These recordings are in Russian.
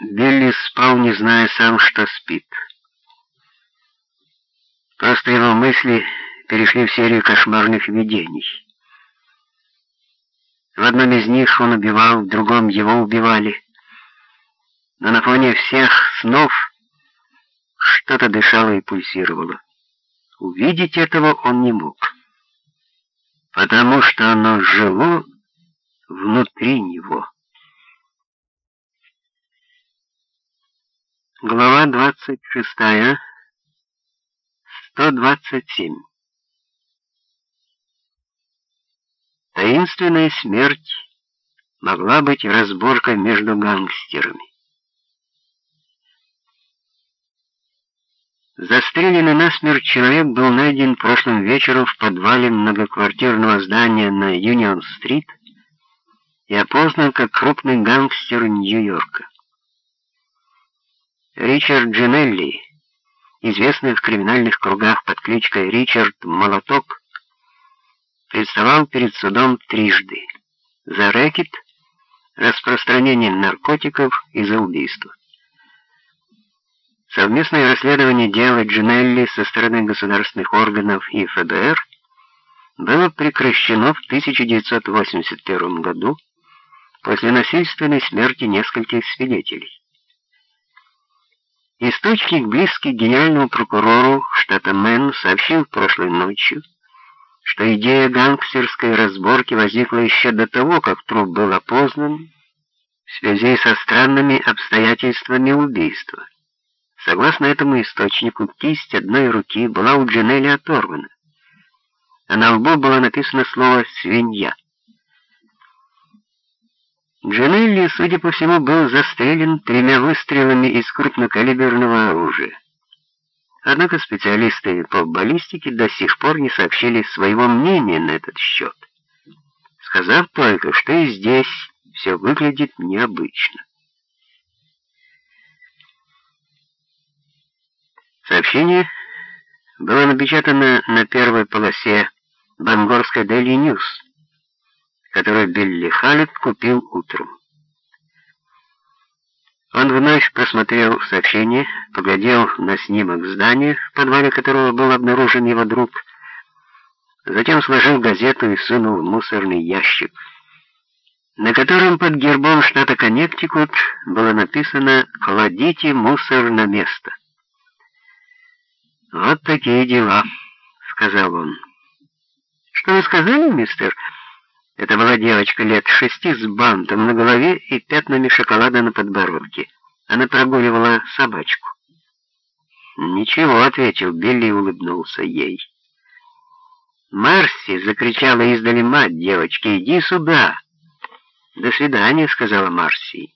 Билли спал, не зная сам, что спит. Просто его мысли перешли в серию кошмарных видений. В одном из них он убивал, в другом его убивали. Но на фоне всех снов что-то дышало и пульсировало. Увидеть этого он не мог, потому что оно жило внутри него. Глава 26. 127. Таинственная смерть могла быть разборкой между гангстерами. Застреленный насмерть человек был найден прошлым вечером в подвале многоквартирного здания на Юнион-стрит и опознан как крупный гангстер Нью-Йорка. Ричард Джинелли, известный в криминальных кругах под кличкой Ричард Молоток, представал перед судом трижды за рэкет, распространение наркотиков и за убийство. Совместное расследование дела Джинелли со стороны государственных органов и ФБР было прекращено в 1981 году после насильственной смерти нескольких свидетелей. Источник, близкий к генеральному прокурору штата Мэн, сообщил прошлой ночью, что идея гангстерской разборки возникла еще до того, как труп был опознан в связи со странными обстоятельствами убийства. Согласно этому источнику, кисть одной руки была у Джанелли оторвана, а на лбу было написано слово «свинья». Джанелли, судя по всему, был застрелен тремя выстрелами из крупнокалиберного оружия. Однако специалисты по баллистике до сих пор не сообщили своего мнения на этот счет, сказав только, что и здесь все выглядит необычно. Сообщение было напечатано на первой полосе Бангорской Daily News, который Билли Халлет купил утром. Он вновь просмотрел сообщение, поглядел на снимок здания, в подвале которого был обнаружен его друг, затем сложил газету и сунул в мусорный ящик, на котором под гербом штата Коннектикут было написано «Кладите мусор на место». «Вот такие дела», — сказал он. «Что вы сказали, мистер?» Это была девочка лет шести с бантом на голове и пятнами шоколада на подбородке. Она прогуливала собачку. «Ничего», — ответил Билли и улыбнулся ей. «Марси!» — закричала издали мать девочки. «Иди сюда!» «До свидания», — сказала Марси.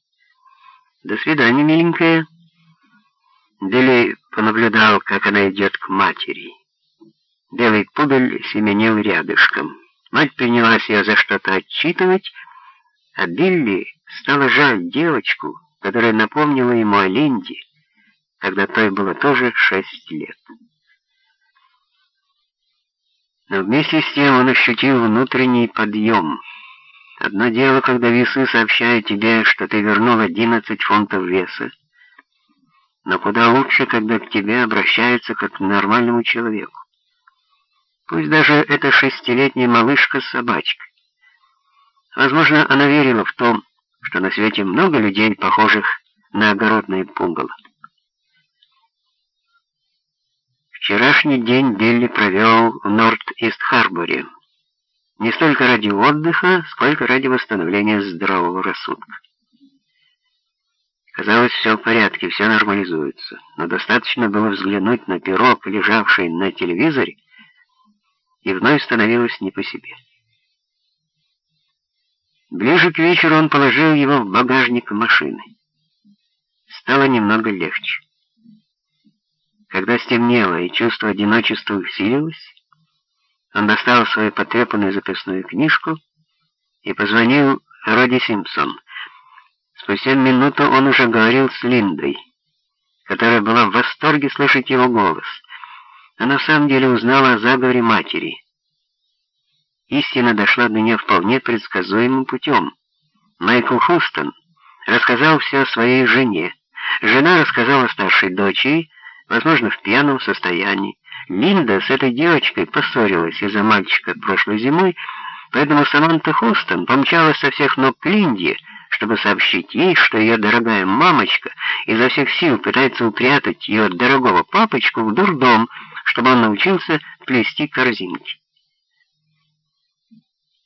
«До свидания, миленькая». Билли понаблюдал, как она идет к матери. Белый пудель семенил рядышком. Мать принялась ее за что-то отчитывать, а Билли стало жаль девочку, которая напомнила ему о Линде, когда той было тоже шесть лет. Но вместе с тем он ощутил внутренний подъем. Одно дело, когда весы сообщают тебе, что ты вернул 11 фунтов веса, но куда лучше, когда к тебе обращаются как к нормальному человеку. Пусть даже это шестилетняя малышка с собачкой. Возможно, она верила в том, что на свете много людей, похожих на огородные пугало. Вчерашний день Билли провел в Норт-Ист-Харборе. Не столько ради отдыха, сколько ради восстановления здравого рассудка. Казалось, все в порядке, все нормализуется, но достаточно было взглянуть на пирог, лежавший на телевизоре, и вновь становилось не по себе. Ближе к вечеру он положил его в багажник машины. Стало немного легче. Когда стемнело и чувство одиночества усилилось, он достал свою потрепанную записную книжку и позвонил Роди Симпсон. Спустя минуту он уже говорил с Линдой, которая была в восторге слышать его голос — она на самом деле узнала о заговоре матери. Истина дошла до нее вполне предсказуемым путем. Майкл Хустон, рассказал все своей жене. Жена рассказала старшей дочери, возможно, в пьяном состоянии. Линда с этой девочкой поссорилась из-за мальчика прошлой зимой, поэтому Саманта Хустон помчалась со всех ног к Линде, чтобы сообщить ей, что ее дорогая мамочка изо всех сил пытается упрятать ее дорогого папочку в дурдом, чтобы он научился плести корзинки.